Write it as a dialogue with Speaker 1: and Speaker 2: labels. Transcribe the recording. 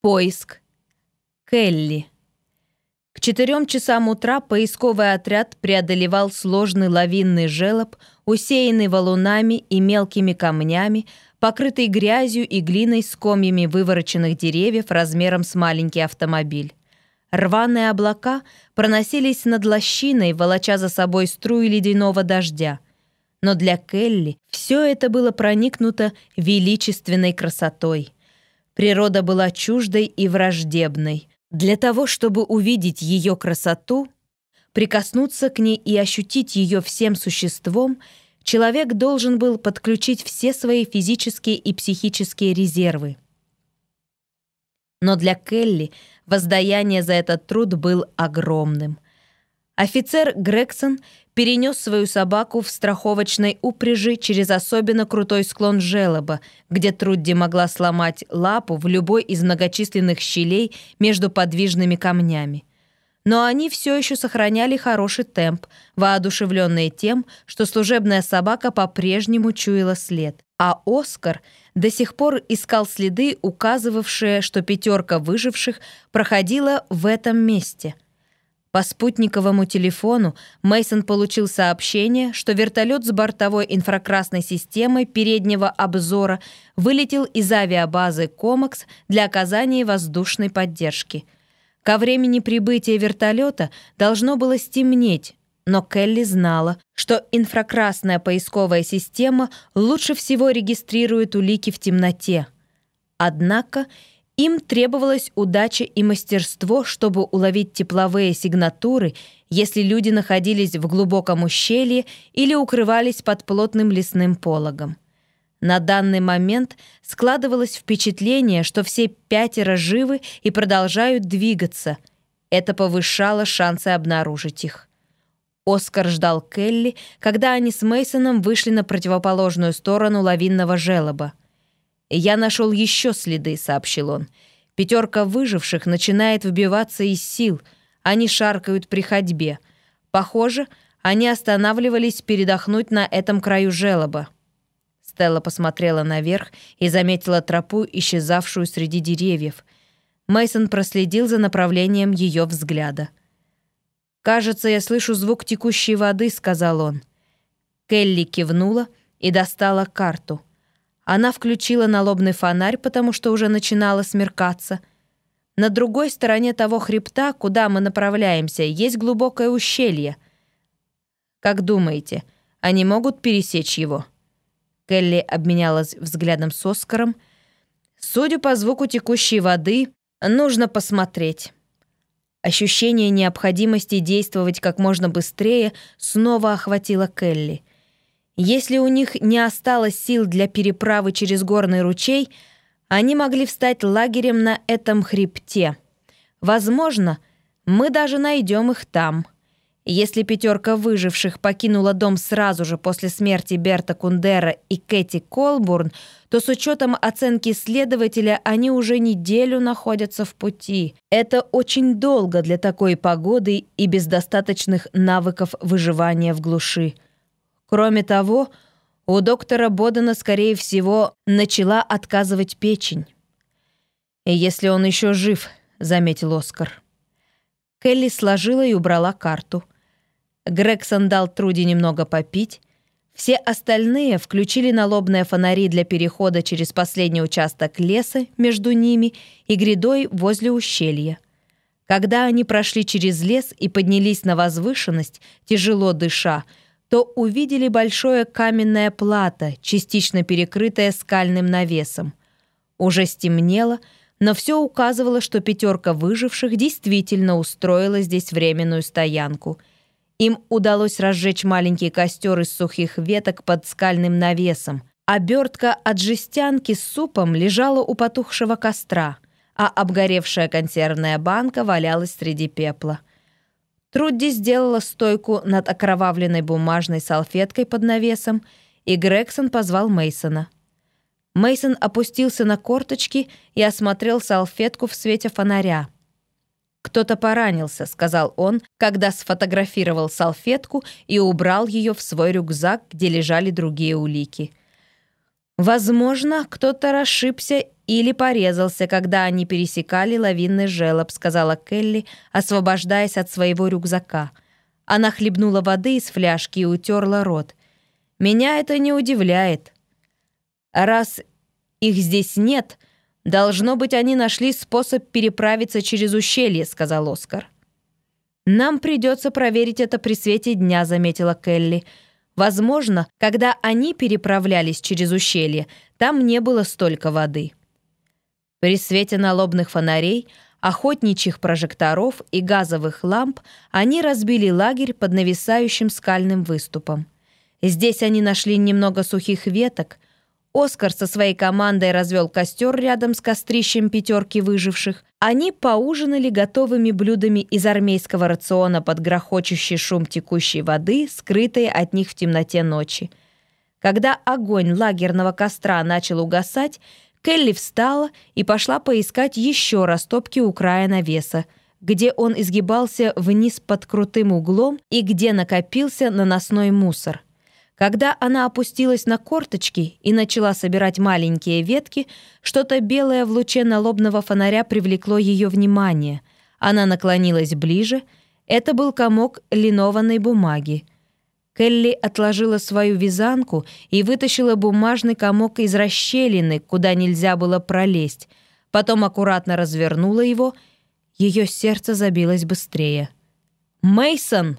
Speaker 1: Поиск. Келли. К четырем часам утра поисковый отряд преодолевал сложный лавинный желоб, усеянный валунами и мелкими камнями, покрытый грязью и глиной с комьями вывороченных деревьев размером с маленький автомобиль. Рваные облака проносились над лощиной, волоча за собой струи ледяного дождя. Но для Келли все это было проникнуто величественной красотой — Природа была чуждой и враждебной. Для того, чтобы увидеть ее красоту, прикоснуться к ней и ощутить ее всем существом, человек должен был подключить все свои физические и психические резервы. Но для Келли воздаяние за этот труд был огромным. Офицер Грегсон перенес свою собаку в страховочной упряжи через особенно крутой склон желоба, где Трудди могла сломать лапу в любой из многочисленных щелей между подвижными камнями. Но они все еще сохраняли хороший темп, воодушевленные тем, что служебная собака по-прежнему чуяла след. А Оскар до сих пор искал следы, указывавшие, что пятерка выживших проходила в этом месте — по спутниковому телефону Мейсон получил сообщение, что вертолет с бортовой инфракрасной системой переднего обзора вылетел из авиабазы «Комакс» для оказания воздушной поддержки. Ко времени прибытия вертолета должно было стемнеть, но Келли знала, что инфракрасная поисковая система лучше всего регистрирует улики в темноте. Однако им требовалась удача и мастерство, чтобы уловить тепловые сигнатуры, если люди находились в глубоком ущелье или укрывались под плотным лесным пологом. На данный момент складывалось впечатление, что все пятеро живы и продолжают двигаться. Это повышало шансы обнаружить их. Оскар ждал Келли, когда они с Мейсоном вышли на противоположную сторону лавинного желоба. «Я нашел еще следы», — сообщил он. «Пятерка выживших начинает выбиваться из сил. Они шаркают при ходьбе. Похоже, они останавливались передохнуть на этом краю желоба». Стелла посмотрела наверх и заметила тропу, исчезавшую среди деревьев. Мейсон проследил за направлением ее взгляда. «Кажется, я слышу звук текущей воды», — сказал он. Келли кивнула и достала карту — она включила налобный фонарь, потому что уже начинало смеркаться. На другой стороне того хребта, куда мы направляемся, есть глубокое ущелье. Как думаете, они могут пересечь его? Келли обменялась взглядом с Оскаром. Судя по звуку текущей воды, нужно посмотреть. Ощущение необходимости действовать как можно быстрее снова охватило Келли. Если у них не осталось сил для переправы через горный ручей, они могли встать лагерем на этом хребте. Возможно, мы даже найдем их там. Если пятерка выживших покинула дом сразу же после смерти Берта Кундера и Кэти Колбурн, то с учетом оценки следователя они уже неделю находятся в пути. Это очень долго для такой погоды и без достаточных навыков выживания в глуши. Кроме того, у доктора Бодена, скорее всего, начала отказывать печень. «И если он еще жив», — заметил Оскар. Келли сложила и убрала карту. Грегсон дал Труди немного попить. Все остальные включили налобные фонари для перехода через последний участок леса между ними и грядой возле ущелья. Когда они прошли через лес и поднялись на возвышенность, тяжело дыша, то увидели большое каменное плато, частично перекрытое скальным навесом. Уже стемнело, но все указывало, что пятерка выживших действительно устроила здесь временную стоянку. Им удалось разжечь маленький костер из сухих веток под скальным навесом. Обертка от жестянки с супом лежала у потухшего костра, а обгоревшая консервная банка валялась среди пепла. Трудди сделала стойку над окровавленной бумажной салфеткой под навесом, и Грегсон позвал Мейсона. Мейсон опустился на корточки и осмотрел салфетку в свете фонаря. «Кто-то поранился», — сказал он, когда сфотографировал салфетку и убрал ее в свой рюкзак, где лежали другие улики. «Возможно, кто-то расшибся или порезался, когда они пересекали лавинный желоб», — сказала Келли, освобождаясь от своего рюкзака. Она хлебнула воды из фляжки и утерла рот. «Меня это не удивляет. Раз их здесь нет, должно быть, они нашли способ переправиться через ущелье», — сказал Оскар. «Нам придется проверить это при свете дня», — заметила Келли. «Возможно, когда они переправлялись через ущелье, там не было столько воды». При свете налобных фонарей, охотничьих прожекторов и газовых ламп они разбили лагерь под нависающим скальным выступом. Здесь они нашли немного сухих веток. Оскар со своей командой развел костер рядом с кострищем пятерки выживших. Они поужинали готовыми блюдами из армейского рациона под грохочущий шум текущей воды, скрытой от них в темноте ночи. Когда огонь лагерного костра начал угасать, Келли встала и пошла поискать еще растопки у края навеса, где он изгибался вниз под крутым углом и где накопился наносной мусор. Когда она опустилась на корточки и начала собирать маленькие ветки, что-то белое в луче налобного фонаря привлекло ее внимание. Она наклонилась ближе. Это был комок линованной бумаги. Келли отложила свою вязанку и вытащила бумажный комок из расщелины, куда нельзя было пролезть. Потом аккуратно развернула его. Ее сердце забилось быстрее. Мейсон!